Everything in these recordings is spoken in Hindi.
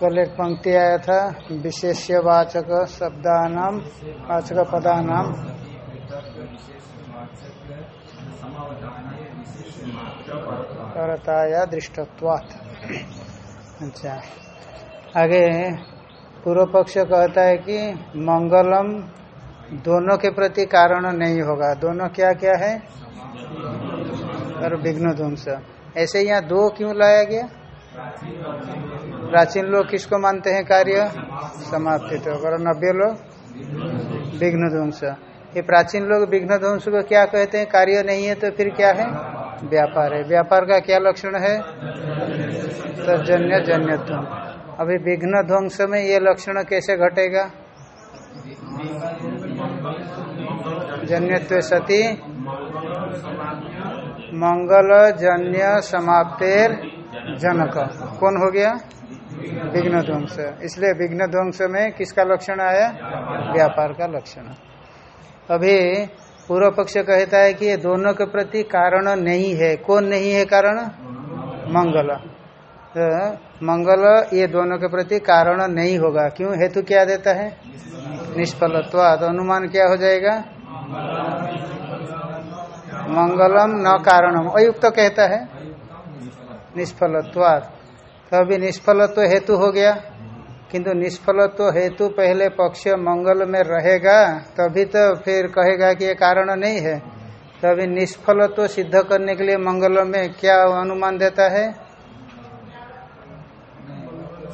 कल एक पंक्ति आया था, विशेष्यवाचक शब्दानाम, वाचक पदानाम। करताया दृष्टत्वात्। अच्छा। आगे पूर्व पक्ष कहता है कि मंगलम दोनों के प्रति कारण नहीं होगा। दोनों क्या क्या है? और विघ्न ध्वंस ऐसे यहाँ दो क्यों लाया गया? प्राचीन लोग किसको मानते हैं कार्य? समाप्ति तो और नब्बे लोग? विघ्न ध्वंस ये प्राचीन लोग विघ्न ध्वंस को क्या कहते हैं? कार्य नहीं है तो फिर क्या है? व्यापार है। व्यापार का क्या लक्षण है? तो जन्य जन्यत्व। अभी विघ्न ध्वंस में ये लक्षण कैसे घटेगा? जन्यत्व सती मंगल जन्य समाप्तेर जनक। कौन हो गया? विघ्न ध्वंस इसलिए विघ्न ध्वंस में किसका लक्षण आया? व्यापार का लक्षण। अभी पूर्व पक्ष कहता है कि ये दोनों के प्रति कारण नहीं है। कौन नहीं है कारण? मंगल। तो मंगल ये दोनों के प्रति कारण नहीं होगा। क्यों? हेतु क्या देता है? निष्फलत्व। तो अनुमान क्या हो जाएगा? मंगलम न कारणम। अयुक्त कहता है निष्फलत्वाद तो अभी निष्फलत्व हेतु हो गया। किंतु निष्फलत्व हेतु पहले पक्ष मंगल में रहेगा, तभी तो फिर कहेगा कि ये कारण नहीं है। तो अभी निष्फलत्व सिद्ध करने के लिए मंगल में क्या अनुमान देता है?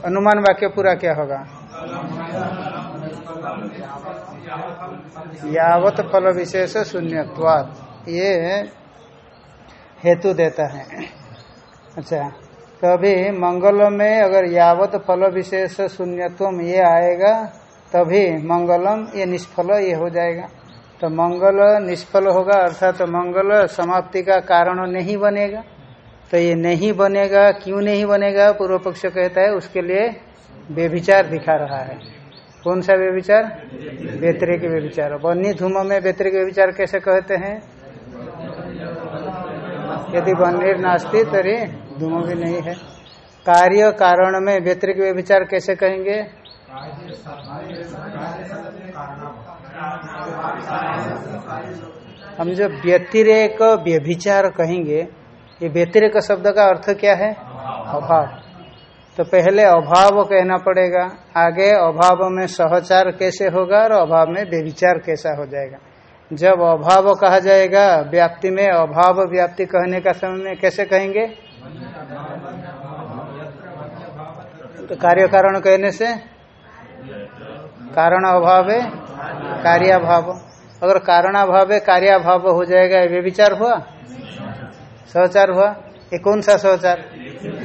अनुमान वाक्य पूरा क्या होगा? यावत फल विशेष शून्यत्वाद ये हेतु देता है। अच्छा तो अभी मंगल में अगर यावत फल विशेष शून्यत्व ये आएगा तभी मंगलम ये निष्फल ये हो जाएगा। तो मंगल निष्फल होगा अर्थात तो मंगल समाप्ति का कारण नहीं बनेगा। तो ये नहीं बनेगा क्यों नहीं बनेगा पूर्व पक्ष कहता है उसके लिए व्यभिचार दिखा रहा है। कौन सा व्यभिचार? व्यतिरिक व्यभिचार। बन्नी धूम में व्यतिरिक व्यभिचार कैसे कहते हैं? यदि बन्नीर नास्ती, तरी धूम भी नहीं है। कार्य कारण में व्यतिरिक व्यभिचार कैसे कहेंगे? हम जो व्यतिरेक व्यभिचार कहेंगे, ये व्यतिरेक शब्द का अर्थ क्या है? अभाव। तो पहले अभाव कहना पड़ेगा, आगे अभाव में सहचार कैसे होगा और अभाव में व्यभिचार कैसा हो जाएगा। जब अभाव कहा जाएगा, व्याप्ति में अभाव व्याप्ति कहने का समय में कैसे कहेंगे? तो कार्य कारण कहने से? कारण अभाव है, कार्याभाव। अगर कारणाभाव है, कार्याभाव हो जाएगा, ये विचार हुआ? सहचार हुआ? ये कौन सा सहचार?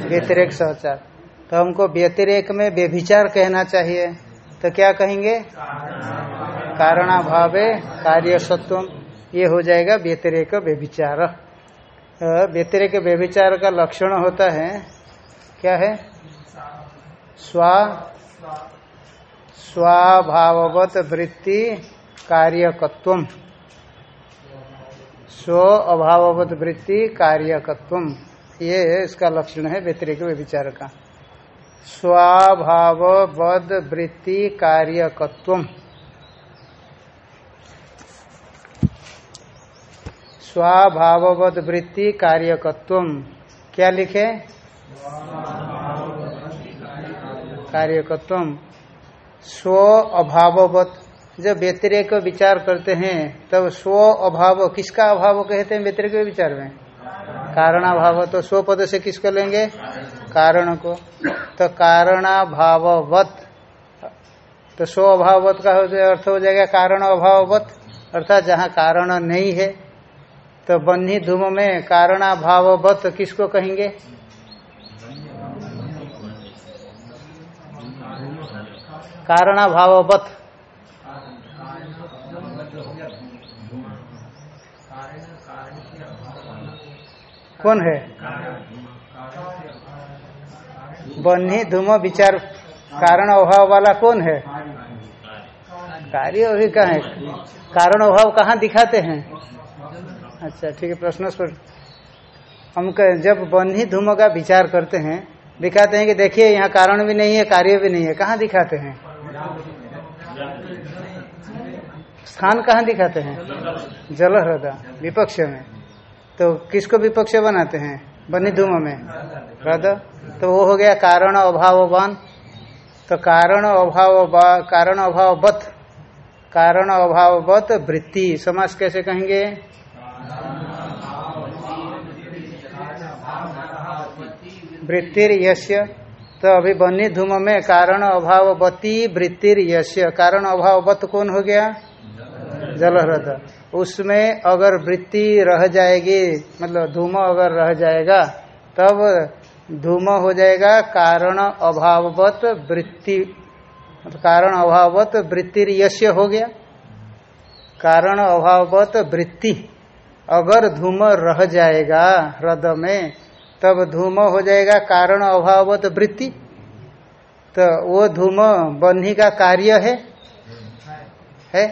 व्यतिरेक सहचार। तो हमको व्यतिरेक में व्यभिचार कहना चाहिए। तो क्या कहेंगे? कारणाभावे कार्य सत्व ये हो जाएगा व्यतिरेक व्यभिचार। व्यतिरेक व्यभिचार का लक्षण होता है, क्या है? स्वा, स्वाभाववत वृत्ति कार्यकत्व। स्व अभाववत वृत्ति कार्यकत्व। ये इसका लक्षण है व्यतिरिक विचार का। स्वाभाववद वृत्ति कार्यकत्व। स्वाभाववद वृत्ति कार्यकत्व क्या लिखे? कार्यकत्व स्व अभाववत। जब व्यतिरेक विचार करते हैं, तब स्व अभाव, किसका अभाव कहते हैं व्यतिरेक विचार में? कारणाभाव। तो स्व पद से किसको लेंगे? कारण को। तो कारणाभाववत। तो स्व अभाववत का अर्थ हो जाएगा कारण अभाववत। अर्थात जहाँ कारण नहीं है तो बन्ही धूम में कारणाभाववत किसको कहेंगे? कारणाभाववत। कौन है? बन्ही धूम विचार कारण अभाव वाला कौन है? कार्य अभी कहा है? कारण अभाव कहाँ दिखाते हैं? अच्छा ठीक है, प्रश्न स्पष्ट हम जब बन्ही धूम का विचार करते हैं, दिखाते हैं कि देखिए, यहाँ कारण भी नहीं है, कार्य भी नहीं है, कहाँ दिखाते हैं? स्थान कहाँ दिखाते हैं? जल हृदय विपक्ष में। तो किसको विपक्ष बनाते हैं? बन्ही धूम में। हृदय? तो वो हो गया कारण अभाववान। तो कारण अभाव कारण अभाववत। कारण अभाववत वृत्ति, समास कैसे कहेंगे? वृत्तिर यश्य तो अभी बनी धूम में कारण अभाववती वृत्तिर यश्य कारण अभाववत कौन हो गया? जलह्रद उसमें अगर वृत्ति रह जाएगी मतलब धूम अगर रह जाएगा, तब धूम हो जाएगा, कारण अभाववत वृत्ति, कारण अभाववत वृत्तिर यश्य हो गया। कारण अभाववत वृत्ति। अगर धूम रह जाएगा हृदय में तब धूम हो जाएगा, कारण अभाववत वृत्ति। तो वो धूम बन्ही का कार्य है। है?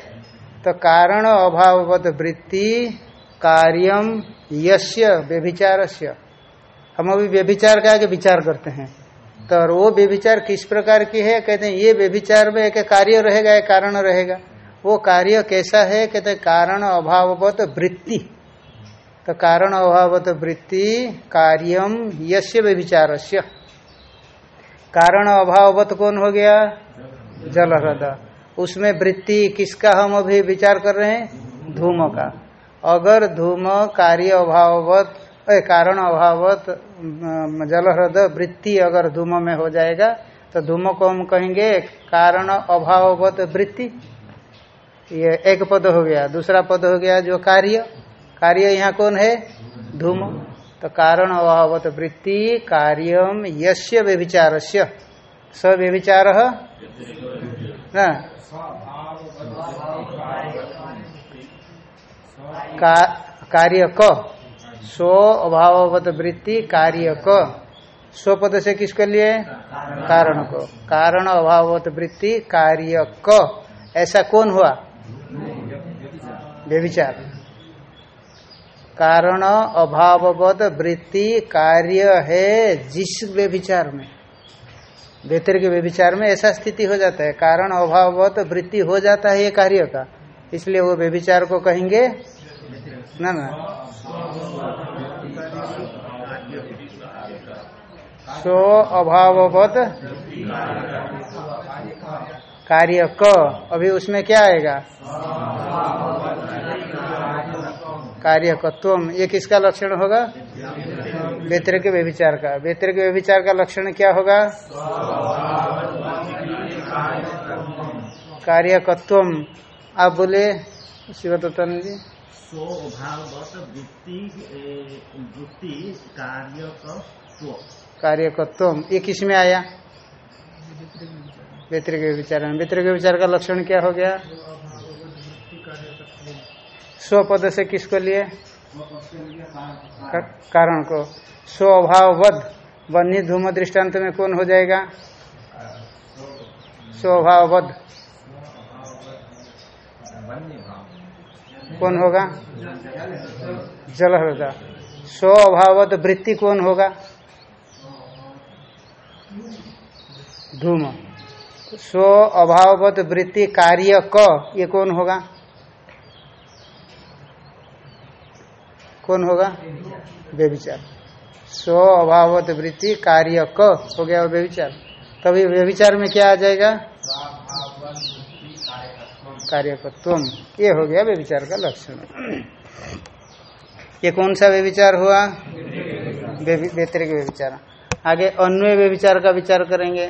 तो कारण अभाववत वृत्ति कार्यम यश्य व्यभिचारस्य। हम अभी व्यभिचार का आगे विचार करते हैं। तो वो व्यभिचार किस प्रकार की है? कहते हैं, ये व्यभिचार में एक कार्य रहेगा, एक कारण रहेगा। वो कार्य कैसा है? कहते कारण अभाववत वृत्ति। तो कारण अभावत वृत्ति कार्यम यश्य व्यभिचारस्य। कारण अभाववत कौन हो गया? जल उसमें वृत्ति किसका हम अभी विचार कर रहे हैं? धूम का। अगर धूम कार्य अभावत कारण अभावत जल वृत्ति अगर धूम में हो जाएगा तो धूम को हम कहेंगे कारण अभावत वृत्ति। ये एक पद हो गया, दूसरा पद हो गया जो कार्य। कार्य यहाँ कौन है? धूम। तो कारण अभावत वृत्ति कार्यम यश्य स व्यभिचार न। का, कार्य क स्व अभावत वृत्ति कार्य क स्व पद से किसके लिए? कारण को कारण अभावत वृत्ति कार्य क ऐसा कौन हुआ? व्यभिचार। कारण अभाववत वृत्ति कार्य है जिस व्यभिचार में। बेहतर के व्यभिचार में ऐसा स्थिति हो जाता है। कारण अभाववत वृत्ति हो जाता है ये कार्य का। इसलिए वो व्यभिचार को कहेंगे, ना ना। सो अभाववत कार्य क। अभी उसमें क्या आएगा? कार्यकत्व ये किसका लक्षण होगा? वेतर के व्यभिचार का। वेतर के व्यभिचार का लक्षण क्या होगा? कार्यकत्व आप बोले जी। वृत्ति ए, वृत्ति कार्यकत्व। कार्यकत्व ये किसमें आया व्यतिरिक विचार में व्यतिरिक विचार का लक्षण क्या हो गया? स्वपद से किसको लिए? कारण को। स्वभाववध बन्ही धूम दृष्टांत में कौन हो जाएगा? स्वभाववध कौन होगा? जल हृदय स्वभावत वृत्ति कौन होगा? धूम। स्व अभाववत वृत्ति कार्य क ये कौन होगा? कौन होगा? व्यभिचार। स्व अभावत वृत्ति कार्य क हो गया व्यभिचार। तभी व्यभिचार में क्या आ जाएगा? कार्यकत्व ये हो गया व्यभिचार का लक्षण। ये कौन सा व्यभिचार हुआ? व्यतिरिक व्यभिचार। आगे अन्वय व्यभिचार का विचार करेंगे।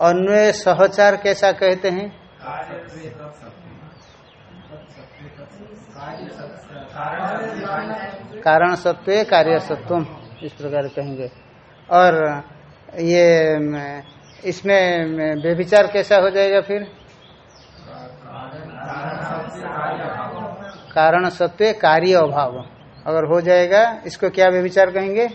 अन्वय सहचार कैसा कहते हैं? कारण सत्व, कार्य सत्व इस प्रकार कहेंगे। और ये, इसमें व्यभिचार कैसा हो जाएगा फिर? कारण सत्व, कार्य अभाव। अगर हो जाएगा, इसको क्या व्यभिचार कहेंगे?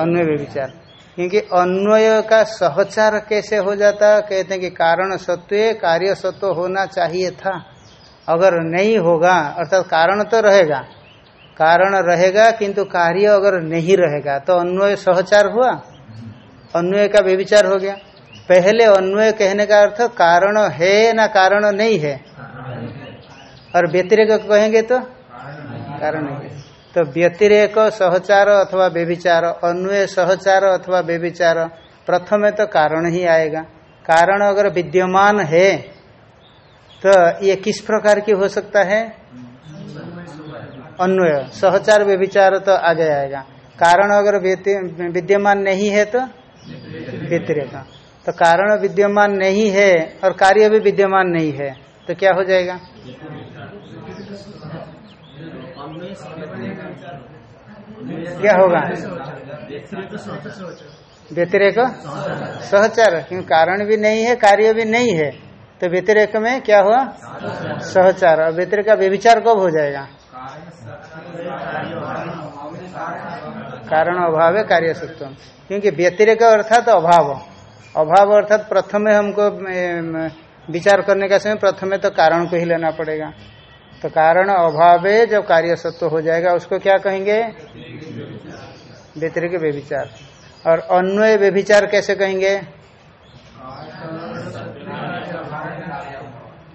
अन्वय व्यभिचार। क्योंकि अन्वय का सहचार कैसे हो जाता? कहते हैं कि कारण सत्व, कार्य सत्व होना चाहिए था। अगर नहीं होगा, अर्थात कारण तो रहेगा। कारण रहेगा, किंतु कार्य अगर नहीं रहेगा तो अन्वय सहचार हुआ। अन्वय का व्यविचार हो गया। पहले अन्वय कहने का अर्थ कारण है ना कारण नहीं है? और व्यतिरेक कहेंगे तो? कारण है। तो व्यतिरेक सहचार अथवा व्यभिचार अन्वय सहचार अथवा व्यभिचार प्रथम तो कारण ही आएगा। कारण अगर विद्यमान है तो ये किस प्रकार की हो सकता है? अन्वय। सहचार व्यभिचार तो आगे आएगा कारण अगर विद्यमान नहीं है तो व्यतिरेक। तो कारण विद्यमान नहीं है और कार्य भी विद्यमान नहीं है तो क्या हो जाएगा? क्या होगा? व्यतिरेक? सहचार। क्यों? कारण भी नहीं है, कार्य भी नहीं है। तो व्यतिरेक में क्या हुआ? सहचार। और व्यतिरेक का व्यविचार कब हो जाएगा? कारण अभाव है, कार्य सत्व। क्योंकि व्यतिरेक अर्थात अभाव। अभाव अर्थात प्रथम हमको विचार करने का समय प्रथम तो कारण को ही लेना पड़ेगा। तो कारण अभाव जब कार्य सत्व हो जाएगा, उसको क्या कहेंगे? व्यतिरिक व्यभिचार। और अन्वय व्यभिचार कैसे कहेंगे?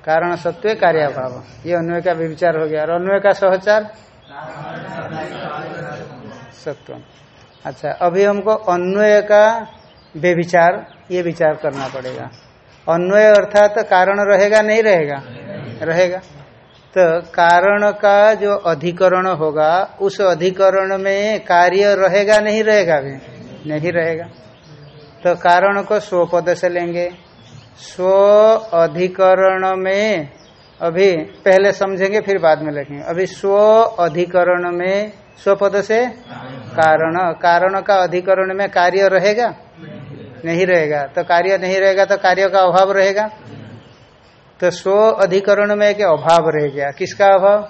कारण सत्व कार्याभाव। ये अन्वय का व्यभिचार हो गया। और अन्वय का सहचार? सत्व। अच्छा अभी हमको अन्वय का व्यभिचार ये विचार करना पड़ेगा। अन्वय अर्थात तो कारण रहेगा, नहीं रहेगा? रहेगा। तो कारण का जो अधिकरण होगा, उस अधिकरण में कार्य रहेगा, नहीं रहेगा भी? नहीं रहेगा। तो कारण को स्व पद से लेंगे। स्व अधिकरण में, अभी पहले समझेंगे, फिर बाद में लिखेंगे। अभी स्व अधिकरण में, स्व पद से कारण। कारण का अधिकरण में कार्य रहेगा? नहीं रहेगा। तो कार्य नहीं रहेगा तो कार्य का अभाव रहेगा? तो स्व अधिकरण में एक अभाव रह गया। किसका अभाव?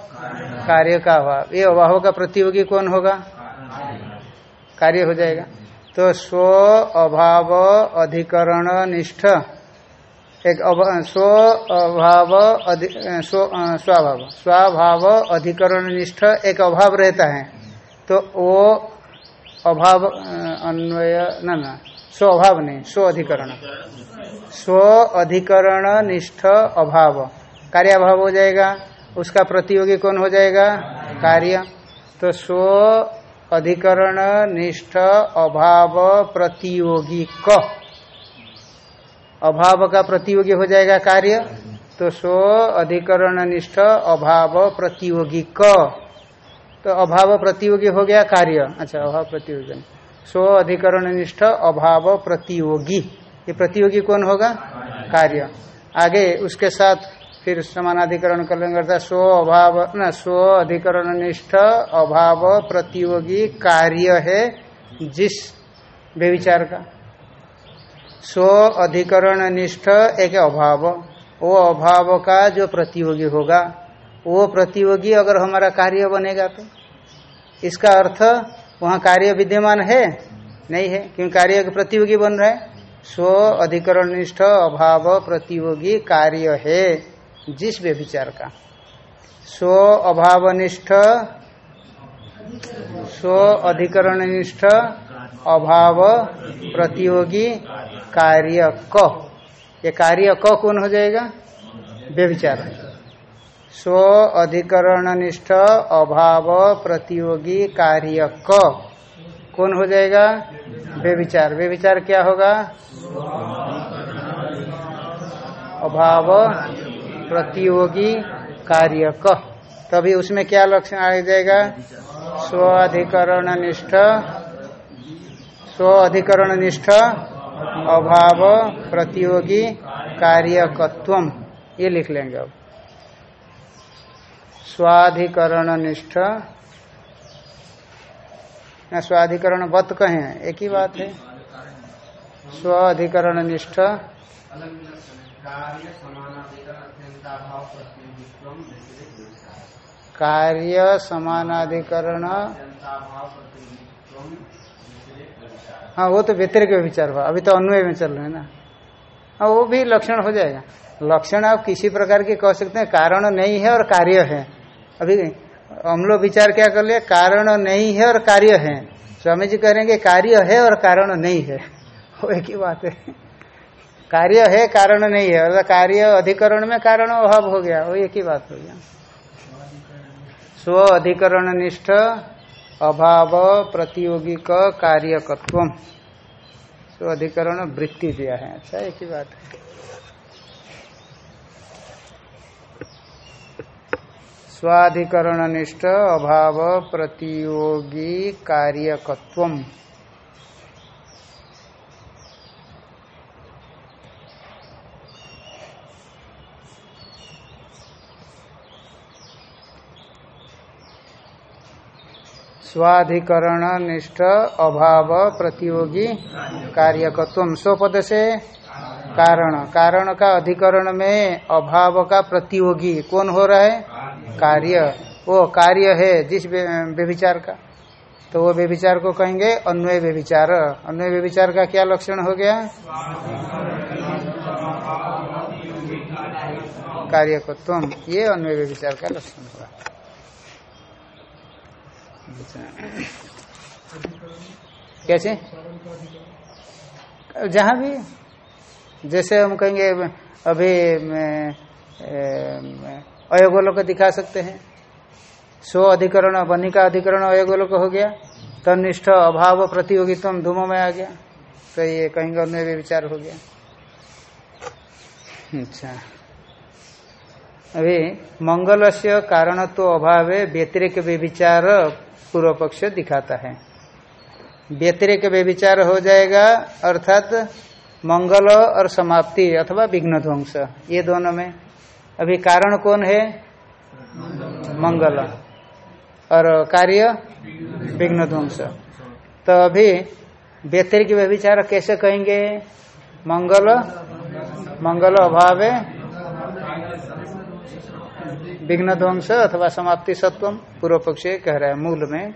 कार्य का अभाव। ये अभाव का प्रतियोगी कौन होगा? कार्य हो जाएगा। तो स्व अभाव अधिकरण निष्ठ एक स्व अभाव स्वभाव। स्वभाव अधिकरण निष्ठ एक अभाव रहता है। तो वो अभाव अन्वय, न, ना, स्व अभाव नहीं, स्व अधिकरण। स्व अधिकरण निष्ठ अभाव। कार्याभाव हो जाएगा, उसका प्रतियोगी कौन हो जाएगा? कार्य। तो स्व अधिकरण निष्ठ अभाव प्रतियोगी क। अभाव का प्रतियोगी हो जाएगा कार्य तो स्व अधिकरण निष्ठ अभाव प्रतियोगी क। तो अभाव प्रतियोगी हो गया कार्य। अच्छा अभाव प्रतियोगी। स्व अधिकरण निष्ठ अभाव प्रतियोगी। ये प्रतियोगी कौन होगा? कार्य। आगे उसके साथ फिर समानाधिकरण कर लेंगे, अर्थात स्व अभाव, न स्व अधिकरण निष्ठ अभाव प्रतियोगी कार्य है जिस व्यविचार का। स्व अधिकरण निष्ठ एक अभाव। वो अभाव का जो प्रतियोगी होगा, वो प्रतियोगी अगर हमारा कार्य बनेगा तो। इसका अर्थ, वहाँ कार्य विद्यमान है? नहीं है क्योंकि कार्य प्रतियोगी बन रहा स्व अधिकरण निष्ठ अभाव प्रतियोगी कार्य है, जिस व्यभिचार का। स्व अभाव निष्ठ स्व अधिकरण निष्ठ अभाव प्रतियोगी कार्य क। ये कार्य क कौन हो जाएगा? व्यभिचार। स्व अधिकरण निष्ठ अभाव, प्रतियोगी, कार्य क। कौन हो जाएगा? व्यविचार व्यविचार क्या होगा? अभाव, प्रतियोगी, कार्य क। तभी उसमें क्या लक्षण आ जाएगा? स्व अधिकरण निष्ठ स्व अधिकरण निष्ठ अभाव प्रतियोगी कार्यकत्व ये लिख लेंगे अब। स्वाधिकरण निष्ठ स्वाधिकरण वत कहे, एक ही बात है। स्व अधिकरण निष्ठ कार्य समानाधिकरण। हाँ वो तो व्यतिरिक विचार हुआ। अभी तो अन्वय में चल रहे हैं ना। हाँ वो भी लक्षण हो जाएगा। लक्षण आप किसी प्रकार के कह सकते हैं, कारण नहीं है और कार्य है। अभी हम लोग विचार क्या कर लिए कारण नहीं है और कार्य है। स्वामी जी कह रहे कि कार्य है और कारण नहीं है। वो एक ही बात है। कार्य है, कारण नहीं है। अर्थात कार्य अधिकरण में कारण अभाव हो गया। वो एक ही बात हो गया। स्व अधिकरण निष्ठ अभाव प्रतियोगी का कार्यकत्व तो अधिकरण वृत्ति दिया है। अच्छा एक ही बात है। स्वाधिकरण निष्ठ अभाव प्रतियोगी कार्यकत्व स्वाधिकरण निष्ठ अभाव प्रतियोगी कार्यकत्व। स्वपद से कारण। कारण का अधिकरण में अभाव का प्रतियोगी। कौन हो रहा है? कार्य। वो कार्य है जिस व्यभिचार का। तो वो व्यभिचार को कहेंगे अन्वय व्यभिचार। अन्वय व्यभिचार का क्या लक्षण हो गया? कार्यकत्व। ये अन्वय व्यभिचार का लक्षण हुआ कैसे? जहाँ भी। जैसे हम कहेंगे, अभी अयोगोलोक दिखा सकते हैं। स्व अधिकरण बनी का अधिकरण अयोगोलोक हो गया। तनिष्ठ अभाव प्रतियोगित्व धूमो में आ गया। तो ये कहेंगे, अन्य भी विचार हो गया। अच्छा। अभी मंगल से कारणत्व तो अभाव व्यतिरिक व्यभिचार पूर्व पक्ष दिखाता है। व्यतिरिक व्यभिचार हो जाएगा, अर्थात मंगल और समाप्ति अथवा विघ्न ध्वंस, ये दोनों में। अभी कारण कौन है? मंगल। और कार्य? विघ्न ध्वंस। तो अभी व्यतिरिक व्यभिचार कैसे कहेंगे? मंगल। मंगल अभाव विघ्न ध्वंस अथवा समाप्ति सत्वम पूर्व पक्ष कह रहा है मूल में।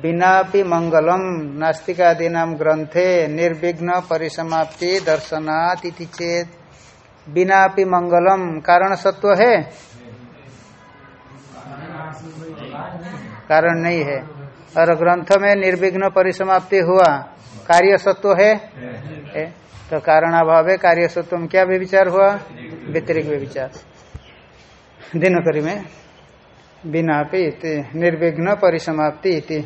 बिना भी मंगलम नास्तिकादि नाम ग्रंथे निर्विघ्न परिसमाप्ति दर्शनात् इति चेत। बिना भी मंगलम कारण सत्व है? कारण नहीं है। और ग्रंथ में निर्विघ्न परिसमाप्ति हुआ कार्य सत्व है, है? तो कारण अभाव कार्य में क्या विचार हुआ? व्यतिरिक विचार दिनकरी में बिना निर्विघ्न परिसमाप्ति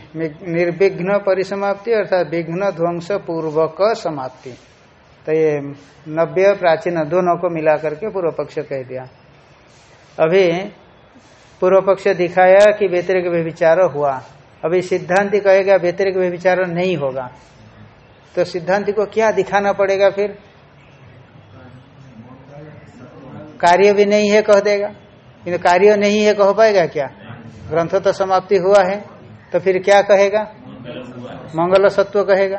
निर्विघ्न परिसमाप्ति अर्थात विघ्न ध्वंस पूर्वक समाप्ति। तो ये नव्य, प्राचीन दोनों को मिला करके पूर्व पक्ष कह दिया। अभी पूर्व पक्ष दिखाया कि व्यतिरिक व्यभिचार हुआ। अभी सिद्धांति कहेगा, व्यतिरिक व्यभिचार नहीं होगा। तो सिद्धांति को क्या दिखाना पड़ेगा फिर? कार्य भी नहीं है कह देगा। किंतु कार्य नहीं है कह पाएगा क्या? ग्रंथ तो समाप्ति हुआ है तो फिर क्या कहेगा? मंगल सत्व कहेगा।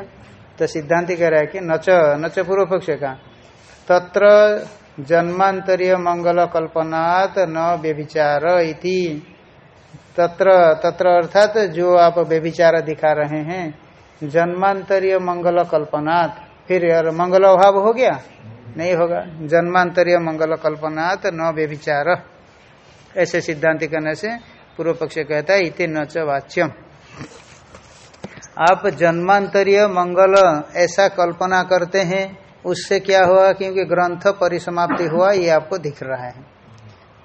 तो सिद्धांति कह रहा है कि नच नच पूर्व पक्ष का। तत्र जन्मांतरीय मंगल कल्पनात् न व्यभिचार इति। तत्र तत्र अर्थात जो आप व्यभिचार दिखा रहे हैं जन्मांतरीय मंगल कल्पनात् फिर यार मंगल अभाव हो गया? नहीं होगा। जन्मांतरीय मंगल कल्पनात् न व्यभिचार। ऐसे सिद्धांति करने से पूर्व पक्ष कहता है, इति न च वाच्यम। आप जन्मांतरीय मंगल ऐसा कल्पना करते हैं, उससे क्या हुआ? क्योंकि ग्रंथ परिसमाप्ति हुआ, ये आपको दिख रहा है।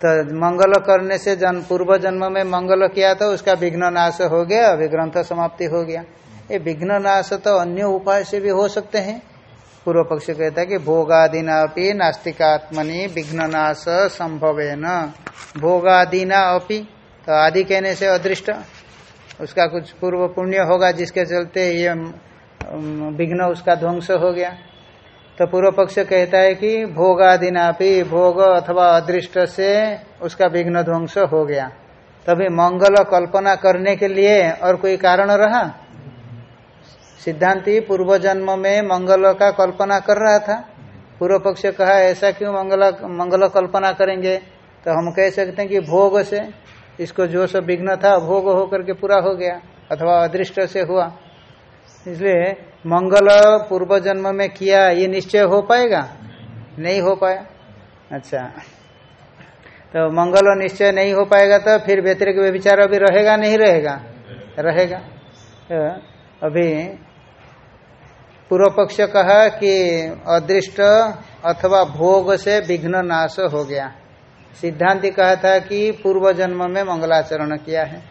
तो मंगल करने से जन, पूर्व जन्म में मंगल किया था, उसका विघ्न नाश हो गया, अभी ग्रंथ समाप्ति हो गया। ये विघ्न नाश तो अन्य उपाय से भी हो सकते हैं। पूर्व पक्ष कहता है कि भोगादिना अपनी नास्तिकात्मनि विघ्न नाश संभव न भोगादिना अपी तो आदि कहने से अदृष्ट। उसका कुछ पूर्व पुण्य होगा जिसके चलते ये विघ्न उसका ध्वंस हो गया। तो पूर्व पक्ष कहता है कि भोगादिनापि भोग अथवा अदृष्ट से उसका विघ्न ध्वंस हो गया। तभी मंगल कल्पना करने के लिए और कोई कारण रहा? सिद्धांति पूर्व जन्म में मंगल का कल्पना कर रहा था। पूर्व पक्ष कहा, ऐसा क्यों मंगल मंगल कल्पना करेंगे? तो हम कह सकते हैं कि भोग से इसको जो सब विघ्न था, भोग होकर के पूरा हो गया अथवा अदृष्ट से हुआ। इसलिए मंगल पूर्व जन्म में किया, ये निश्चय हो पाएगा? नहीं हो पाया। अच्छा। तो मंगल निश्चय नहीं हो पाएगा तो फिर व्यतिरिक विचार अभी रहेगा, नहीं रहेगा? रहेगा। तो अभी पूर्व पक्ष कहा कि अदृष्ट अथवा भोग से विघ्न नाश हो गया। सिद्धांति कहा था कि पूर्व जन्म में मंगलाचरण किया है।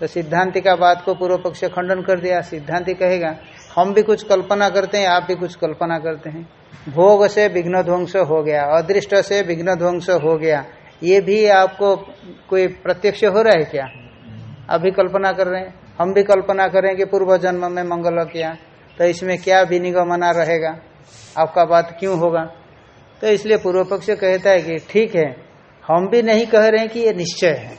तो सिद्धांति का बात को पूर्व पक्ष खंडन कर दिया। सिद्धांति कहेगा, हम भी कुछ कल्पना करते हैं, आप भी कुछ कल्पना करते हैं। भोग से विघ्न ध्वंस हो गया, अदृष्ट से विघ्न ध्वंस हो गया। ये भी आपको कोई प्रत्यक्ष हो रहा है क्या? अभी कल्पना कर रहे हैं। हम भी कल्पना करें कि पूर्व जन्म में मंगल किया। तो इसमें क्या विनिगमना रहेगा? आपका बात क्यों होगा? तो इसलिए पूर्व पक्ष कहता है कि ठीक है, हम भी नहीं कह रहे हैं कि ये निश्चय है।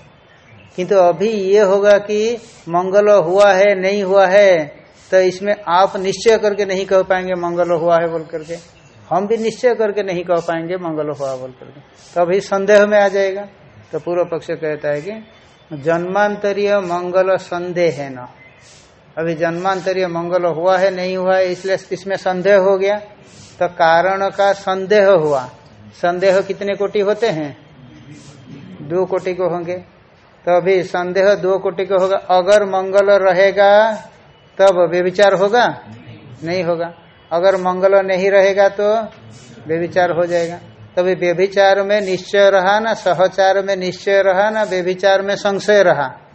किंतु तो अभी ये होगा कि मंगल हुआ है, नहीं हुआ है तो इसमें आप निश्चय करके नहीं कह पाएँगे मंगल हुआ है बोल करके। हम भी निश्चय करके नहीं कह पाएँगे मंगल हुआ बोल करके। तो अभी संदेह में आ जाएगा। तो पूर्व पक्ष कहता है कि जन्मांतरीय मंगल संदेह है न। अभी जन्मांतरीय मंगल हुआ है, नहीं हुआ है, इसलिए इसमें संदेह हो गया। तो कारण का संदेह हुआ। संदेह कितने कोटि होते हैं? दो कोटि को होंगे। तो अभी संदेह दो कोटि को होगा। अगर मंगल रहेगा, तब व्यविचार होगा? नहीं होगा। अगर मंगल नहीं रहेगा तो व्यविचार हो जाएगा। तभी व्यभिचार में निश्चय रहा ना, सहचार में निश्चय रहा ना, व्यभिचार में संशय रहा।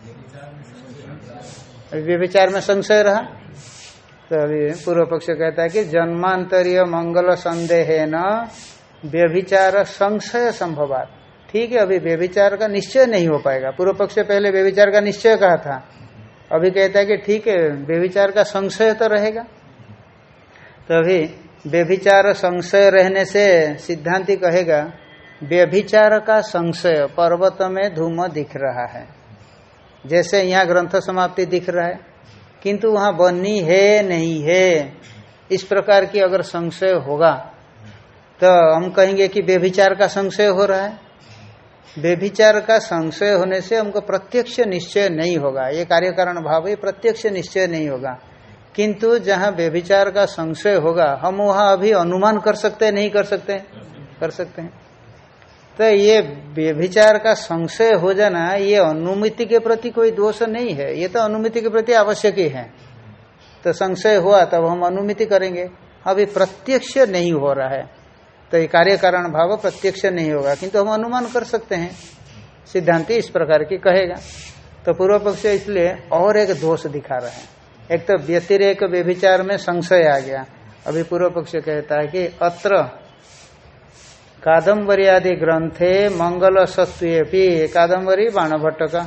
व्यभिचार में संशय रहा। तो अभी पूर्व पक्ष कहता है कि जन्मांतरीय मंगल संदेह न व्यभिचार संशय संभवात। ठीक है, अभी व्यभिचार का निश्चय नहीं हो पाएगा। पूर्व पक्ष पहले व्यभिचार का निश्चय कहा था। अभी कहता है कि ठीक है, व्यभिचार का संशय तो रहेगा। तो अभी व्यभिचार संशय रहने से सिद्धांति कहेगा, व्यभिचार का संशय पर्वत में धूम दिख रहा है। जैसे यहाँ ग्रंथ समाप्ति दिख रहा है, किंतु वहाँ बनी है, नहीं है। इस प्रकार की अगर संशय होगा तो हम कहेंगे कि व्यभिचार का संशय हो रहा है। व्यभिचार का संशय होने से हमको प्रत्यक्ष निश्चय नहीं होगा। ये कार्य कारण भाव ये प्रत्यक्ष निश्चय नहीं होगा। किंतु जहाँ व्यभिचार का संशय होगा, हम वहाँ अभी अनुमान कर सकते नहीं कर सकते कर सकते हैं। तो ये व्यभिचार का संशय हो जाना, ये अनुमिति के प्रति कोई दोष नहीं है। ये तो अनुमिति के प्रति आवश्यक ही है। तो संशय हुआ, तब हम अनुमिति करेंगे। अभी प्रत्यक्ष नहीं हो रहा है। तो ये कार्य कारण भाव प्रत्यक्ष नहीं होगा, किंतु हम अनुमान कर सकते हैं। सिद्धांति इस प्रकार की कहेगा। तो पूर्व पक्ष इसलिए और एक दोष दिखा रहे हैं। एक तो व्यतिरेक व्यभिचार में संशय आ गया। अभी पूर्व पक्ष कहता है कि अत्र कादम्बरी आदि ग्रंथे मंगल सत्वेपी कादम्बरी बाण भट्ट का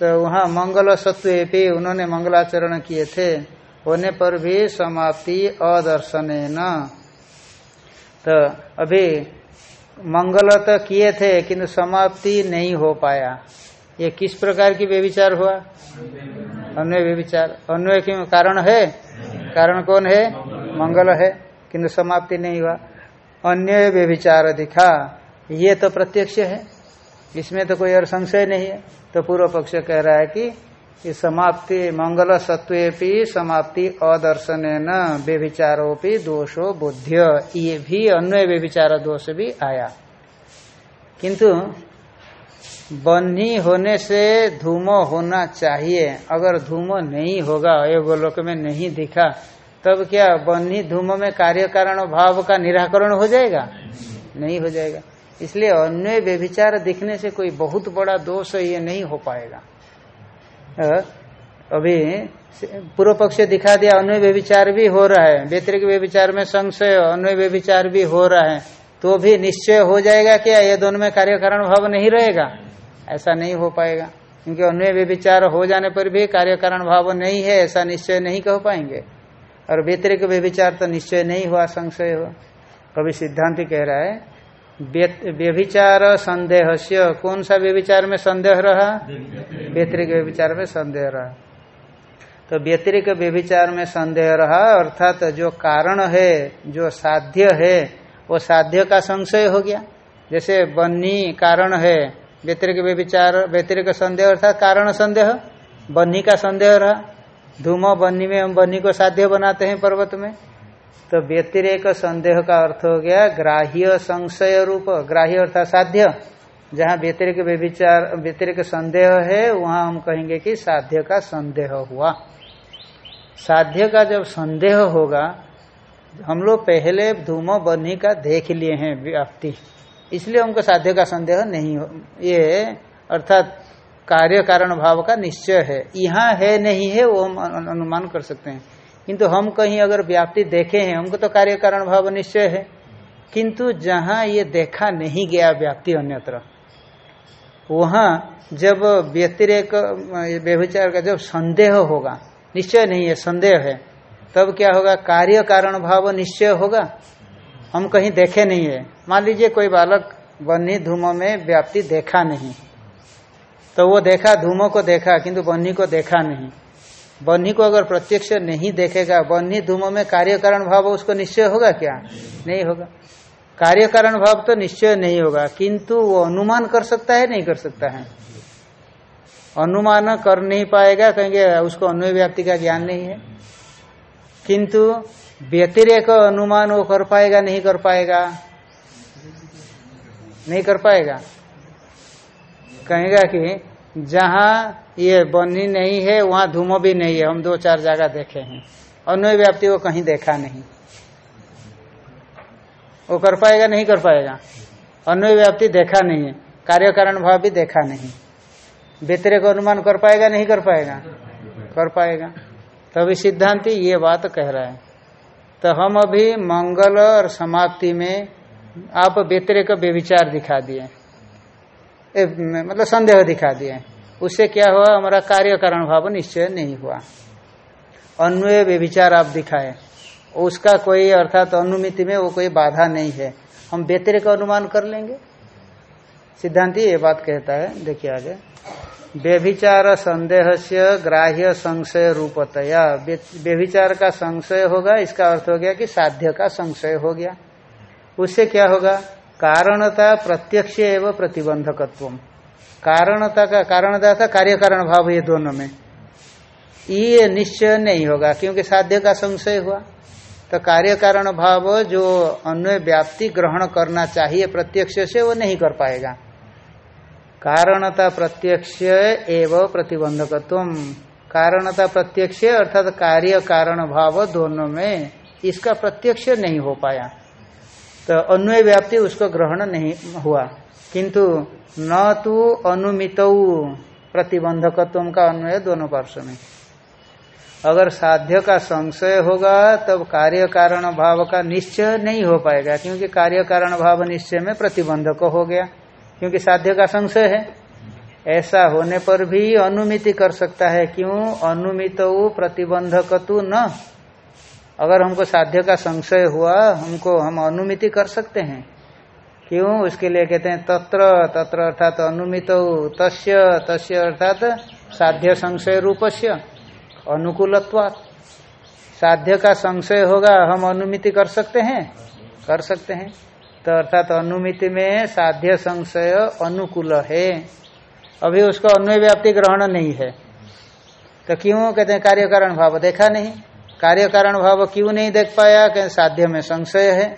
तो वहाँ मंगल सत्वेपी उन्होंने मंगलाचरण किए थे। होने पर भी समाप्ति अदर्शन न तो अभी मंगल तो किए थे, किंतु समाप्ति नहीं हो पाया। ये किस प्रकार की व्यविचार हुआ? अन्वय व्यविचार अन्वय क्यों कारण है? कारण कौन है? मंगल है। किंतु समाप्ति नहीं हुआ। अन्य व्यविचार दिखा। ये तो प्रत्यक्ष है। इसमें तो कोई और संशय नहीं है। तो पूर्व पक्ष कह रहा है कि कि समाप्ति मंगल सत्वेपि समाप्ति अदर्शन व्यभिचारोपि दोषो बुद्ध्य ये भी अन्य व्यभिचार दोष भी आया। किंतु बन्ही होने से धूम होना चाहिए। अगर धूम नहीं होगा अयोगोलोक में नहीं दिखा तब क्या बन्ही धूम में कार्य कारण भाव का निराकरण हो जाएगा? नहीं हो जाएगा। इसलिए अन्य व्यभिचार दिखने से कोई बहुत बड़ा दोष ये नहीं हो पाएगा। अभी पूर्व पक्ष दिखा दिया, अन्य व्यविचार भी हो रहा है। व्यतिरिक व्यविचार में संशय, अन्य व्यविचार भी हो रहा है। तो भी निश्चय हो जाएगा क्या? ये दोनों में कार्य कारण भाव नहीं रहेगा? ऐसा नहीं हो पाएगा। क्योंकि अन्य व्यविचार हो जाने पर भी कार्य कारण भाव नहीं है, ऐसा निश्चय नहीं कह पाएँगे। और व्यतिरिक व्यविचार तो निश्चय नहीं हुआ, संशय हो कभी सिद्धांत कह रहा है व्यभिचार संदेह से कौन सा व्यभिचार में संदेह रहा? व्यतिरिक व्यभिचार में संदेह रहा। तो व्यतिरिक व्यभिचार में संदेह रहा, अर्थात जो कारण है, जो साध्य है, वो साध्य का संशय हो गया। जैसे बन्नी कारण है, व्यतिरिक व्यभिचार, व्यतिरिक संदेह, अर्थात कारण संदेह। बन्नी का संदेह रहा। धूम बन्नी में हम बन्नी को साध्य बनाते हैं पर्वत में। तो व्यतिरेक संदेह का अर्थ हो गया ग्राह्य संशय रूप। ग्राह्य अर्थात साध्य। जहाँ व्यतिरिक व्यभिचार, व्यतिरिक संदेह है, वहाँ हम कहेंगे कि साध्य का संदेह हुआ। साध्य का जब संदेह होगा, हम लोग पहले धूम बनी का देख लिए हैं व्याप्ति। इसलिए हमको साध्य का संदेह नहीं हो, ये अर्थात कार्य कारण भाव का निश्चय है। यहाँ है, नहीं है, वो हम अनुमान कर सकते हैं। किंतु हम कहीं अगर व्याप्ति देखे हैं, हमको तो कार्य कारण भाव निश्चय है। किंतु जहाँ ये देखा नहीं गया व्याप्ति अन्यत्र, वहाँ जब व्यतिरेक व्यभिचार का जब संदेह होगा, निश्चय नहीं है, संदेह है, तब क्या होगा? कार्य कारण भाव निश्चय होगा? हम कहीं देखे नहीं है। मान लीजिए कोई बालक बन्ही धूमों में व्याप्ति देखा नहीं। तो वो देखा, धूमो को देखा, किंतु बन्ही को देखा नहीं। बन्ही को अगर प्रत्यक्ष नहीं देखेगा, बन्ही धूमो में कार्य कारण भाव उसको निश्चय होगा क्या? नहीं होगा। कार्य कारण भाव तो निश्चय नहीं होगा, किंतु वो अनुमान कर सकता है, नहीं कर सकता है। अनुमान कर नहीं पाएगा, कहेंगे, उसको अन्वय व्याप्ति का ज्ञान नहीं है। किंतु व्यतिरेक अनुमान वो कर पाएगा, नहीं कर पाएगा? नहीं कर पाएगा। कहेगा कि जहाँ ये बनी नहीं है, वहाँ धूमो भी नहीं है। हम दो चार जगह देखे हैं। अन्वय व्याप्ति वो कहीं देखा नहीं। वो कर पाएगा, नहीं कर पाएगा। अन्वय व्याप्ति देखा नहीं है। कार्य कारण भाव भी देखा नहीं। व्यतिरेक अनुमान कर पाएगा, नहीं कर पाएगा? कर पाएगा। तभी सिद्धांति ये बात कह रहा है। तो हम अभी मंगल और समाप्ति में आप व्यतिरेक, व्यविचार दिखा दिए। मतलब संदेह दिखा दिए। उससे क्या हुआ? हमारा कार्य कारण भाव निश्चय नहीं हुआ। अन्वय व्यविचार आप दिखाए। उसका कोई अर्थात तो अनुमिति में वो कोई बाधा नहीं है। हम व्यतिरिक अनुमान कर लेंगे। सिद्धांति ये बात कहता है। देखिए आगे। व्यभिचार संदेह से ग्राह्य संशय रूपतया। व्यभिचार का संशय होगा, इसका अर्थ हो गया कि साध्य का संशय हो गया। उससे क्या होगा? कारणता प्रत्यक्ष एवं प्रतिबंधकत्व। कारणता का कारणता था कार्य कारण भाव ये दोनों में। ये निश्चय नहीं होगा, क्योंकि साध्य का संशय हुआ। तो कार्य कारण भाव जो अन्वय व्याप्ति ग्रहण करना चाहिए प्रत्यक्ष से, वो नहीं कर पाएगा। कारणता प्रत्यक्ष एवं प्रतिबंधकत्व। कारणता प्रत्यक्ष अर्थात कार्य कारण भाव दोनों में इसका प्रत्यक्ष नहीं हो पाया। तो अन्वय व्याप्ति उसको ग्रहण नहीं हुआ। किंतु न तो अनुमित प्रतिबंधकत्व का अन्वय दोनों पार्श्व में। अगर साध्य का संशय होगा, तब कार्य कारण भाव का निश्चय नहीं हो पाएगा, क्योंकि कार्य कारण भाव निश्चय में प्रतिबंधक हो गया, क्योंकि साध्य का संशय है। ऐसा होने पर भी अनुमिति कर सकता है, क्यों? अनुमित प्रतिबंधक तो न। अगर हमको साध्य का संशय हुआ, हमको, हम अनुमिति कर सकते हैं। क्यों? उसके लिए कहते हैं, तत्र तत्र अर्थात अनुमित, तस्य तस्य अर्थात साध्य संशय रूपस्य अनुकूलत्वा साध्य का संशय होगा, हम अनुमिति कर सकते हैं? कर सकते हैं। तो अर्थात अनुमिति में साध्य संशय अनुकूल है। अभी उसको अन्वय व्याप्ति ग्रहण नहीं है। तो क्यों? कहते हैं कार्य कारण भाव देखा नहीं। कार्य कारण भाव क्यों नहीं देख पाया? कहते साध्य में संशय है।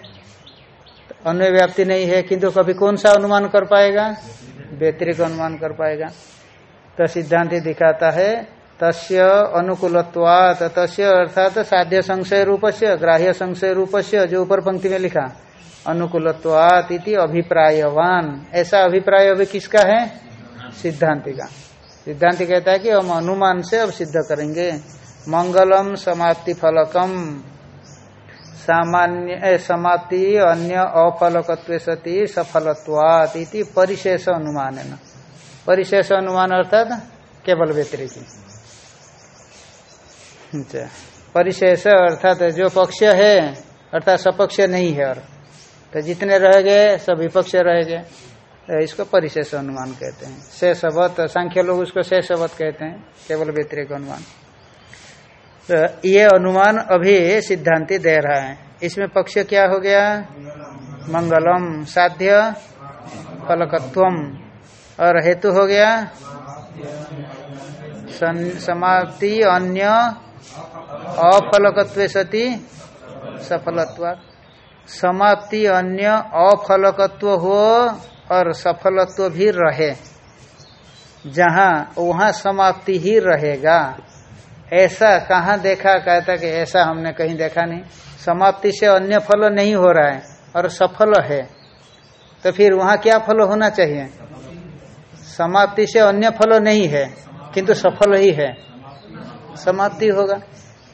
अन्वय व्याप्ति नहीं है, किंतु कभी कौन सा अनुमान कर पाएगा? व्यतिरिक अनुमान कर पाएगा। तो सिद्धांत दिखाता है, तस्य अनुकूलत्वात, तस्य अर्थात साध्य संशय रूपस्य, ग्राह्य संशय रूपस्य, जो ऊपर पंक्ति में लिखा, अनुकूलत्वात इति अभिप्रायवान। ऐसा अभिप्राय अभी किसका है? सिद्धांति का। सिद्धांति कहता है कि हम अनुमान से अब सिद्ध करेंगे। मंगलम समाप्ति फलकम। सामान्य समाप्ति, अन्य अफलकत्व सती, सफलत्वात इति परिशेष अनुमान है परिशेष अनुमान अर्थात केवल व्यतिरिक अच्छा। परिशेष अर्थात जो पक्ष है, अर्थात सपक्ष नहीं है और। तो जितने रह गए, सब विपक्ष रह गए। तो इसको परिशेष अनुमान कहते हैं। शेषवत, सांख्य लोग उसको शेषवत कहते हैं, केवल व्यतिरिक अनुमान। तो ये अनुमान अभी सिद्धांति दे रहा है। इसमें पक्ष क्या हो गया? मंगलम, साध्य, फलकत्वम। और हेतु हो गया? समाप्ति, अन्य अफलकत्व सती सफलत्व समाप्ति, अन्य अफलकत्व हो और सफलत्व भी रहे। जहाँ, वहाँ समाप्ति ही रहेगा। ऐसा कहाँ देखा? कहता कि ऐसा हमने कहीं देखा नहीं। समाप्ति से अन्य फल नहीं हो रहा है और सफल है। तो फिर वहाँ क्या फल होना चाहिए? समाप्ति से अन्य फल नहीं है किंतु सफल ही है। समाप्ति होगा।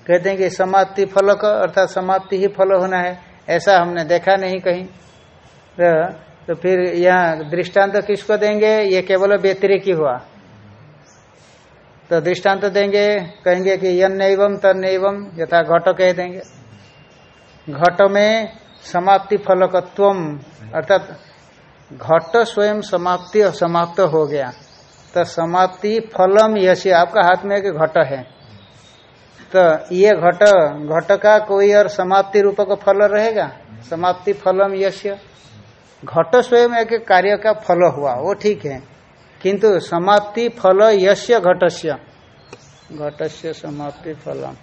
कहते हैं कि समाप्ति फल का अर्थात समाप्ति ही फल होना है। ऐसा हमने देखा नहीं कहीं। तो, तो फिर यहाँ दृष्टांत तो किसको देंगे? ये केवल व्यतिरिक ही हुआ। तो दृष्टांत तो देंगे, कहेंगे कि यन एवं तन एवं यथा घट कह देंगे। घट में समाप्ति फलकत्व, अर्थात घट स्वयं समाप्ति और समाप्त हो गया। तो समाप्ति फलम यश, आपका हाथ में एक घट है। तो ये घट घट का कोई और समाप्ति रूप का फल रहेगा? समाप्ति फलम यश घट स्वयं एक कार्य का फल हुआ, वो ठीक है। किंतु समाप्ति फल यश्य घटस्य? घटस्य समाप्ति फलम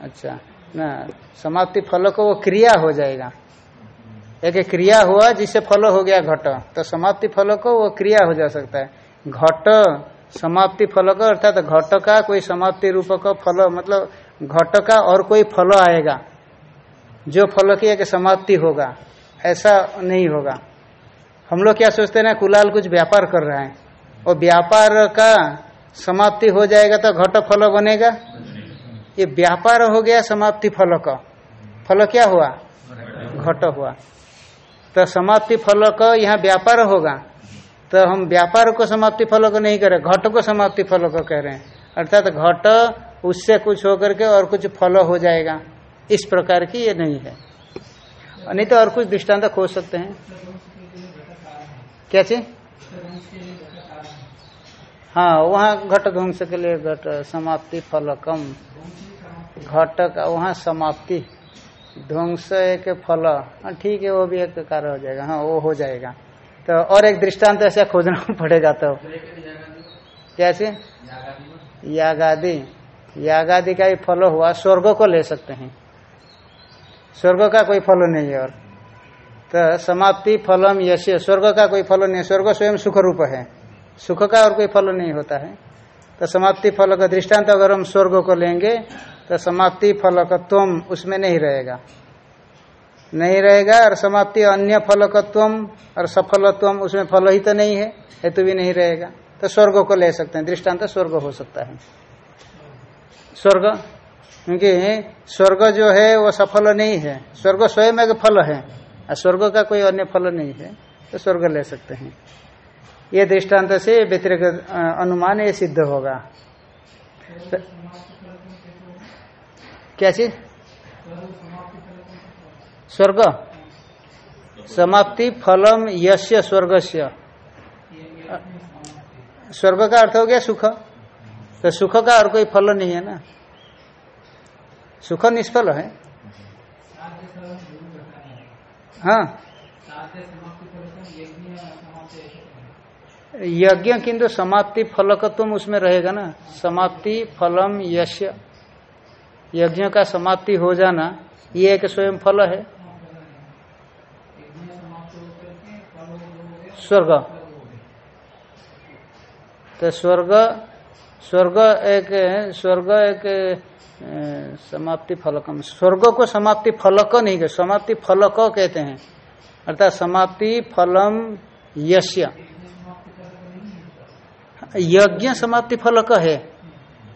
अच्छा ना समाप्ति फल को वो क्रिया हो जाएगा। एक क्रिया हुआ जिससे फल हो गया घट तो समाप्ति फल को वो क्रिया हो जा सकता है। घट समाप्ति फल का अर्थात घट का कोई समाप्ति रूप का फल मतलब घट का और कोई फल आएगा, जो फल की एक समाप्ति होगा, ऐसा नहीं होगा। हम लोग क्या सोचते हैं ना, कुलाल कुछ व्यापार कर रहा है। और व्यापार का समाप्ति हो जाएगा तो घट फल बनेगा। ये व्यापार हो गया समाप्ति फल का। फल क्या हुआ? घट हुआ। तो समाप्ति फल का यहाँ व्यापार होगा। तो हम व्यापार को समाप्ति फल को नहीं करें, घट को समाप्ति फल को कह रहे हैं। अर्थात घट उससे कुछ होकर के और कुछ फल हो जाएगा। इस प्रकार की ये नहीं है। नहीं तो और कुछ दृष्टांत खोज सकते हैं। क्या चीज़? हाँ वहाँ घट ध्वंस के लिए घट, समाप्ति फल कम घट का वहाँ समाप्ति। ध्वंस एक फल। हाँ ठीक है, वो भी एक कार्य हो जाएगा। हाँ वो हो जाएगा। तो और एक दृष्टांत ऐसा खोजना पड़ेगा तो। कैसे यागादि। यागादि का ही फल हुआ, स्वर्ग को ले सकते हैं। स्वर्ग का कोई फल नहीं है और। तो समाप्ति फलम यश स्वर्ग का कोई फल नहीं, स्वर्ग स्वयं सुख रूप है। सुख का और कोई फल नहीं होता है। तो समाप्ति फल का दृष्टांत अगर हम स्वर्ग को लेंगे तो समाप्ति फल फलकत्व उसमें नहीं रहेगा। नहीं रहेगा और समाप्ति अन्य फलकत्व और सफलत्व उसमें फल ही तो नहीं है, हेतु भी नहीं रहेगा। तो स्वर्ग को ले सकते हैं। दृष्टांत स्वर्ग हो सकता है। स्वर्ग, क्योंकि स्वर्ग जो है वो सफल नहीं है। स्वर्ग स्वयं एक फल है। स्वर्ग का कोई अन्य फल नहीं है तो स्वर्ग ले सकते हैं। ये दृष्टांत से व्यतिरिक अनुमान ये सिद्ध होगा। तो, क्या चीज़? स्वर्ग। समाप्ति फलम यश्य स्वर्गस्य। स्वर्ग का अर्थ हो गया सुख। तो सुख का और कोई फल नहीं है ना। सुख निष्फल है। हाँ। यज्ञ किंतु समाप्ति फलकत्व उसमें रहेगा ना। समाप्ति फलम यश यज्ञ का समाप्ति हो जाना ये एक स्वयं फल है। स्वर्ग। तो स्वर्ग स्वर्ग एक स्वर्ग एक समाप्ति फलकम। स्वर्ग को समाप्ति फलक नहीं कहते समाप्ति फलक कहते हैं। अर्थात समाप्ति फलम यश्य यज्ञ समाप्ति फलक है,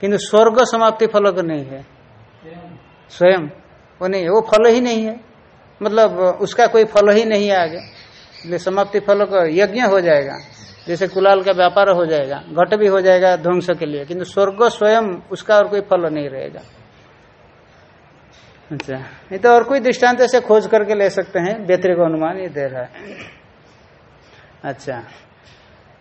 किंतु स्वर्ग समाप्ति फलक नहीं है। स्वयं। वो नहीं है, वो फल ही नहीं है। मतलब उसका कोई फल ही नहीं है आगे। समाप्ति फलक यज्ञ हो जाएगा। जैसे कुलाल का व्यापार हो जाएगा, घट भी हो जाएगा ध्वंस के लिए, किंतु स्वर्ग स्वयं उसका और कोई फल नहीं रहेगा। अच्छा ये तो और कोई दृष्टांत ऐसे खोज करके ले सकते हैं, व्यतिरिक अनुमान ये दे रहा है। अच्छा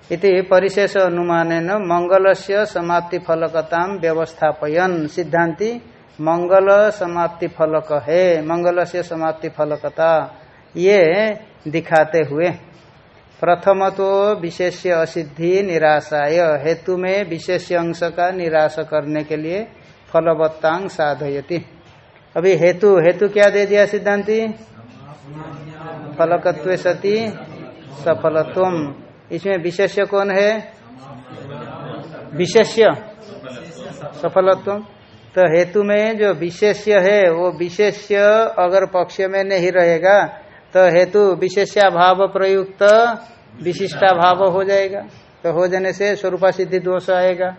इति परिशेष अनुमान मंगल से समाप्ति फलकता व्यवस्थापयन। सिद्धांति, मंगल समाप्ति फलक है मंगल से समाप्ति फलकता ये दिखाते हुए। प्रथम तो विशेष्य असिद्धि निराशाय, हेतु में विशेष्य अंश का निराश करने के लिए फलवत्तांग साधयति। अभी हेतु हेतु क्या दे दिया सिद्धांति? फलकत्व सती सफलत्व इसमें विशेष्य कौन है? विशेष्य। सफलत्व तो हेतु में जो विशेष्य है, वो विशेष्य अगर पक्ष में नहीं रहेगा तो हेतु विशेष्या भाव प्रयुक्त विशिष्टा भाव हो जाएगा तो हो जाने से स्वरूपा सिद्धि दोष आएगा।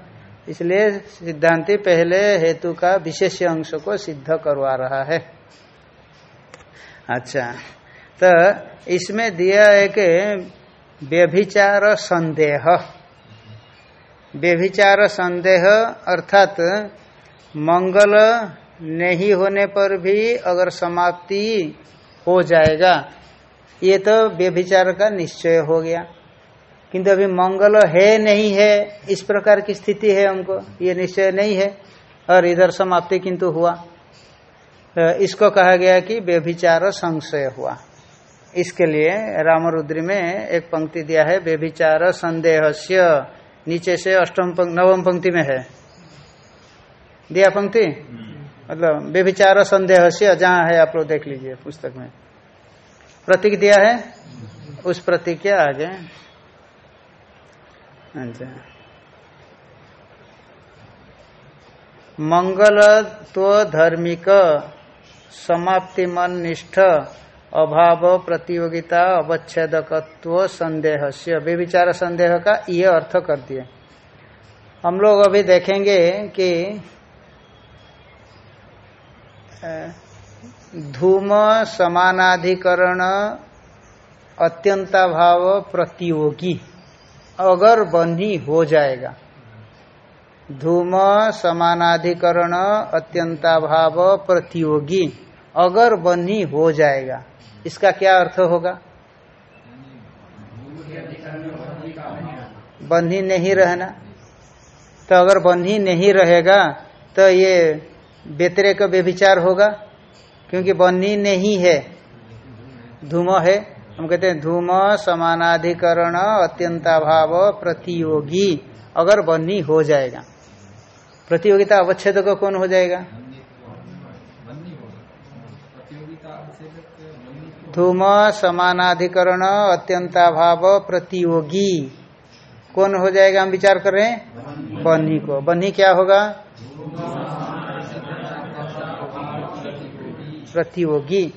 इसलिए सिद्धांति पहले हेतु का विशेष अंश को सिद्ध करवा रहा है। अच्छा तो इसमें दिया है कि व्यभिचार संदेह। व्यभिचार संदेह अर्थात मंगल नहीं होने पर भी अगर समाप्ति हो जाएगा ये तो व्यभिचार का निश्चय हो गया। किंतु अभी मंगल है नहीं है इस प्रकार की स्थिति है हमको ये निश्चय नहीं है और इधर समाप्ति किंतु हुआ। इसको कहा गया कि व्यभिचार संशय हुआ। इसके लिए रामरुद्री में एक पंक्ति दिया है व्यभिचार संदेह नीचे से अष्टम पंक्ति नवम पंक्ति में है। दिया पंक्ति? मतलब व्यभिचार संदेह से जहाँ है आप लोग देख लीजिए पुस्तक में। प्रतीक दिया है? उस प्रतीक के आगे। अच्छा। मंगल धार्मिक समाप्ति मन निष्ठ अभाव प्रतियोगिता अवच्छेदकत्व संदेह से विचार संदेह का ये अर्थ कर दिए। हम लोग अभी देखेंगे कि धूम समानाधिकरण अत्यंताभाव प्रतियोगी। अगर बन्ही हो जाएगा। धूम समानाधिकरण अत्यंताभाव प्रतियोगी। अगर बन्ही हो जाएगा। इसका क्या अर्थ होगा? बन्ही नहीं रहना। तो अगर बन्ही नहीं रहेगा तो ये व्यतिरेक व्यभिचार होगा। क्योंकि बनी नहीं है। धूम है। हम कहते हैं, धूम समानाधिकरण, अत्यंताभाव, प्रतियोगी। अगर बनी हो जाएगा, प्रतियोगिता अवच्छेद का कौन हो जाएगा? धूम समानाधिकरण, अत्यंताभाव, प्रतियोगी। कौन हो जाएगा, हम विचार कर रहे हैं? बन्ही को। बन्ही क्या होगा? प्रतियोगी।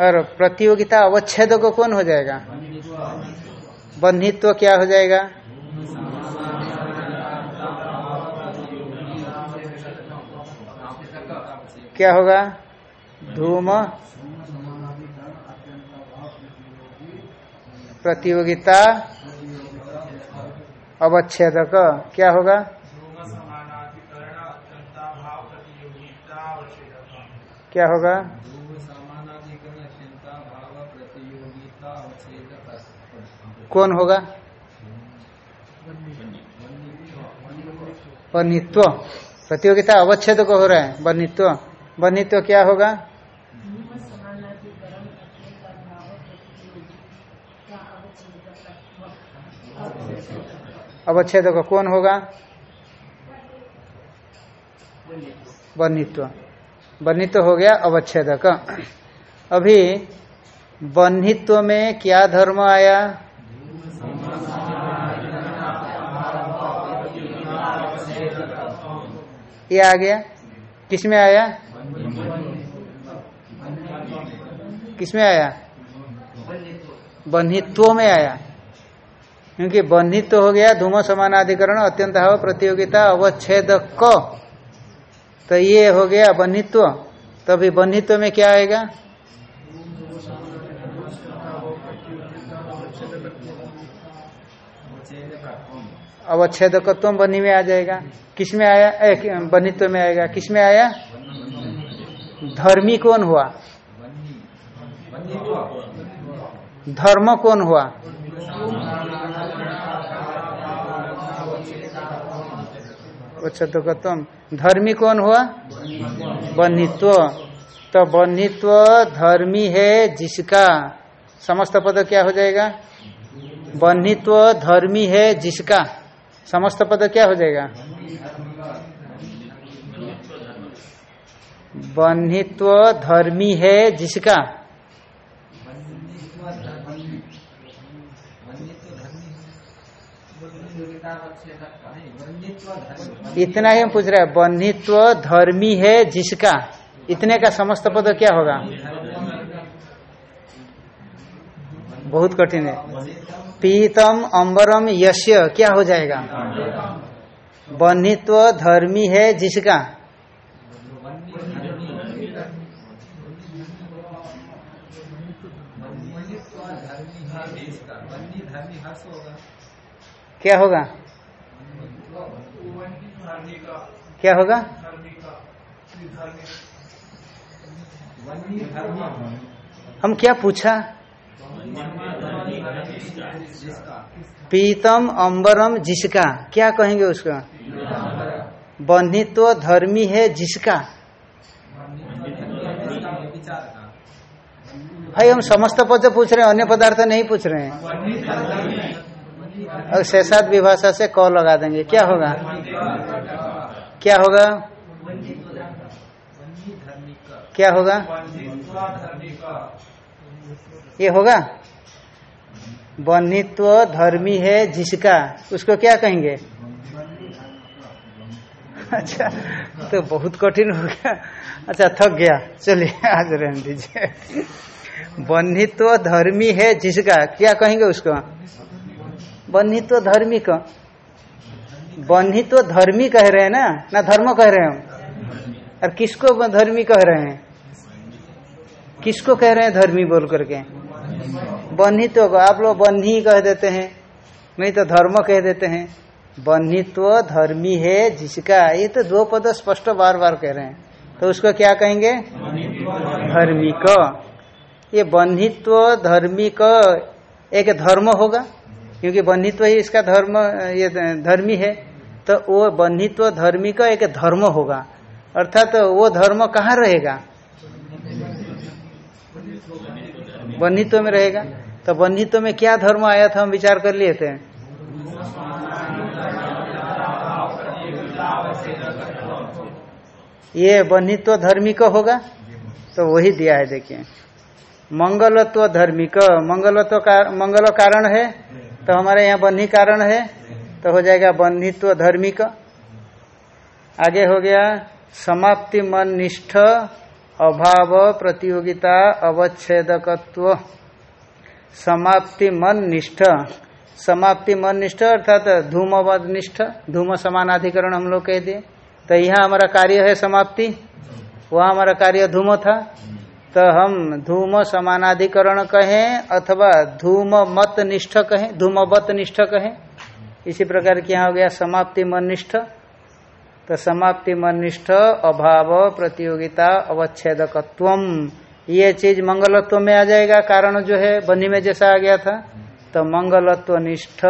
और प्रतियोगिता अवच्छेद को कौन हो जाएगा? बंधित्व क्या हो जाएगा? क्या होगा? धूम। प्रतियोगिता अवच्छेद क्या होगा? क्या होगा? कौन होगा? बनित्व प्रतियोगिता अवच्छेद को हो रहा है। बनित्व बनित्व क्या होगा? अवच्छेद को कौन होगा? बनित्व बनित्व हो गया अवच्छेद अभी बन्हित्व में क्या धर्म आया? ये आ गया। किसमें आया? किसमें आया? बन्हित्व में आया। क्योंकि बन्हित्व हो गया धूम समानाधिकरण अत्यंत प्रतियोगिता अवच्छेद क तो ये हो गया बनित्व तभी तो बनित्व में क्या आएगा? अवच्छेद बनी में आ जाएगा। किसमें आया? एक बनित्व में आएगा। किसमें आया? धर्मी कौन हुआ? धर्म कौन हुआ? अवच्छेद धर्मी कौन हुआ? बन्हित्व तो बन्हित्व धर्मी है जिसका, समस्त पद क्या हो जाएगा? बन्हित्व धर्मी है जिसका, समस्त पद क्या हो जाएगा? बन्हित्व धर्मी है जिसका। इतना ही हम पूछ रहे हैं बन्हित्व धर्मी है जिसका? इतने का समस्त पद क्या होगा? बहुत कठिन है। पीतम अंबरम यश्य, क्या हो जाएगा? बंधित्व धर्मी है जिसका? क्या होगा? क्या होगा? हम क्या पूछा? पीतम अंबरम जिसका। क्या कहेंगे उसका? बंधित्व धर्मी है जिसका। भाई, हम समस्त पद पूछ रहे हैं, अन्य पदार्थ नहीं पूछ रहे हैं। और शेषाद विभाषा से क लगा देंगे। क्या होगा? क्या होगा? क्या होगा? ये होगा? बन्हित्व धर्मी है जिसका। उसको क्या कहेंगे? अच्छा तो बहुत कठिन हो गया। अच्छा थक गया। चलिए, आज रहने दीजिए। बन्हित्व धर्मी है जिसका। क्या कहेंगे उसको? बन्हित्व धर्मी का। बन्हित्व धर्मी कह रहे हैं ना? ना धर्म कह रहे हैं? और किसको धर्मी कह रहे हैं? किसको कह रहे हैं धर्मी बोल करके? बन्हित्व को आप लोग बन्ही कह देते हैं। नहीं तो धर्म कह देते हैं। बन्हित्व धर्मी है जिसका, ये तो दो पद स्पष्ट बार बार कह रहे हैं। तो उसको क्या कहेंगे? धर्मी क। ये बन्हित्व धर्मी क, एक धर्म होगा। क्योंकि बंधित्व ही इसका धर्म ये धर्मी है तो वो बंधित्व धर्मी का एक धर्म होगा। अर्थात तो वो धर्म कहाँ रहेगा? बंधित्व में रहेगा। तो बंधित्व में क्या धर्म आया था हम विचार कर लिए थे ये बन्हित्व धर्मिक होगा तो वही दिया है देखिए। मंगलत्व मंगलत्व का, मंगल कारण है तो हमारे यहाँ बन्ही कारण है तो हो जाएगा बन्हित्व धर्मिक। आगे हो गया, समाप्ति मन निष्ठ, अभाव प्रतियोगिता अवच्छेदकत्व। समाप्ति मन निष्ठ। समाप्ति मन निष्ठ अर्थात धूमवद निष्ठ, धूम समानाधिकरण हम लोग कह दिए। तो यहाँ हमारा कार्य है समाप्ति। वहाँ हमारा कार्य धूम था। तो हम धूम समानाधिकरण कहें अथवा धूम मत निष्ठ कहें धूमवत निष्ठ कहें। इसी प्रकार की यहाँ हो गया समाप्ति मन निष्ठ। तो समाप्ति मन निष्ठ, अभाव, प्रतियोगिता अवच्छेदकत्व ये चीज़ मंगलत्व में आ जाएगा। कारण जो है, बनी में जैसा आ गया था। तो मंगलत्व निष्ठ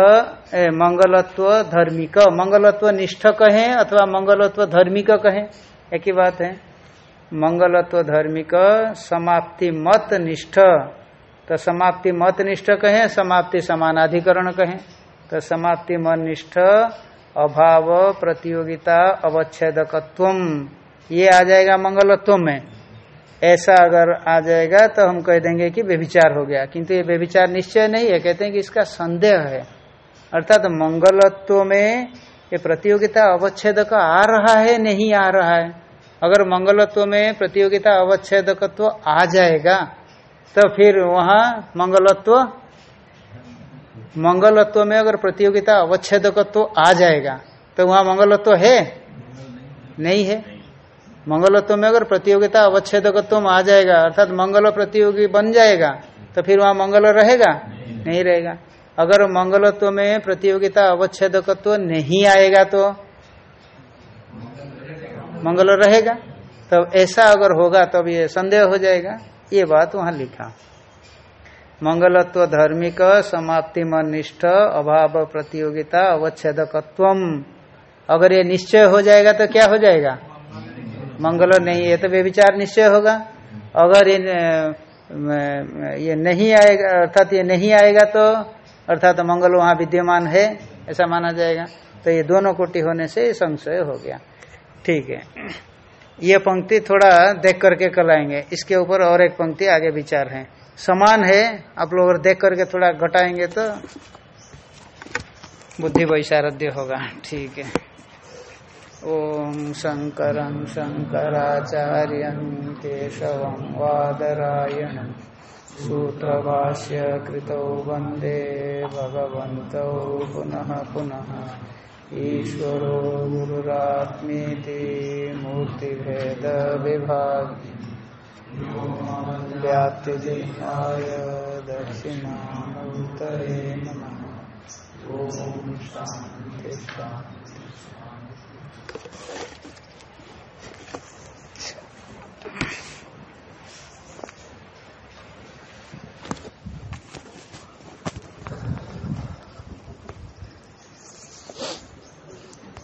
मंगलत्व धर्मिक, मंगलत्व निष्ठ कहें अथवा मंगलत्व धर्मिक कहें। एक ही बात है। मंगलत्व धार्मिक समाप्ति मत निष्ठ तो समाप्ति मत निष्ठ कहें समाप्ति समानाधिकरण कहें। तो समाप्ति मन निष्ठ अभाव प्रतियोगिता अवच्छेदकत्व ये आ जाएगा मंगलत्व में। ऐसा अगर आ जाएगा तो हम कह देंगे कि व्यभिचार हो गया। किंतु ये व्यभिचार निश्चय नहीं है, कहते हैं कि इसका संदेह है। अर्थात तो मंगलत्व में ये प्रतियोगिता अवच्छेदक आ रहा है, नहीं आ रहा है। अगर मंगलत्व में प्रतियोगिता अवच्छेदकत्व आ जाएगा तो फिर वहाँ मंगलत्व मंगलत्व में अगर प्रतियोगिता अवच्छेदकत्व आ जाएगा तो वहाँ मंगलत्व है? नहीं है। मंगलत्व में अगर प्रतियोगिता अवच्छेदकत्व आ जाएगा, अर्थात मंगल प्रतियोगी बन जाएगा तो फिर वहाँ मंगल रहेगा? नहीं रहेगा। अगर मंगलत्व में प्रतियोगिता अवच्छेदकत्व नहीं आएगा तो? मंगल रहेगा तो ऐसा अगर होगा, तब तो ये संदेह हो जाएगा। ये बात वहाँ लिखा। मंगलत्व धार्मिक समाप्ति मन निष्ठ अभाव प्रतियोगिता अवच्छेदकत्व अगर ये निश्चय हो जाएगा तो क्या हो जाएगा? मंगल नहीं है तो वे विचार निश्चय होगा। अगर ये ये नहीं आएगा, अर्थात ये नहीं आएगा तो अर्थात मंगल वहाँ विद्यमान है, ऐसा माना जाएगा। तो ये दोनों कोटि होने से संशय हो गया। ठीक है। ये पंक्ति थोड़ा देख करके कल आएँगे इसके ऊपर और एक पंक्ति आगे विचार है। समान है, आप लोग देख करके थोड़ा घटाएँगे तो बुद्धि वैशारध्य होगा। ठीक है। ओम शंकर शंकराचार्य केशव वादरायण सूत्रभाष्य कृत वंदे भगवत पुनः पुनः। ईश्वरो मूर्ति भेद विभाग व्याप्तिजिह्वाय दक्षिणामूर्तये नमः। ॐ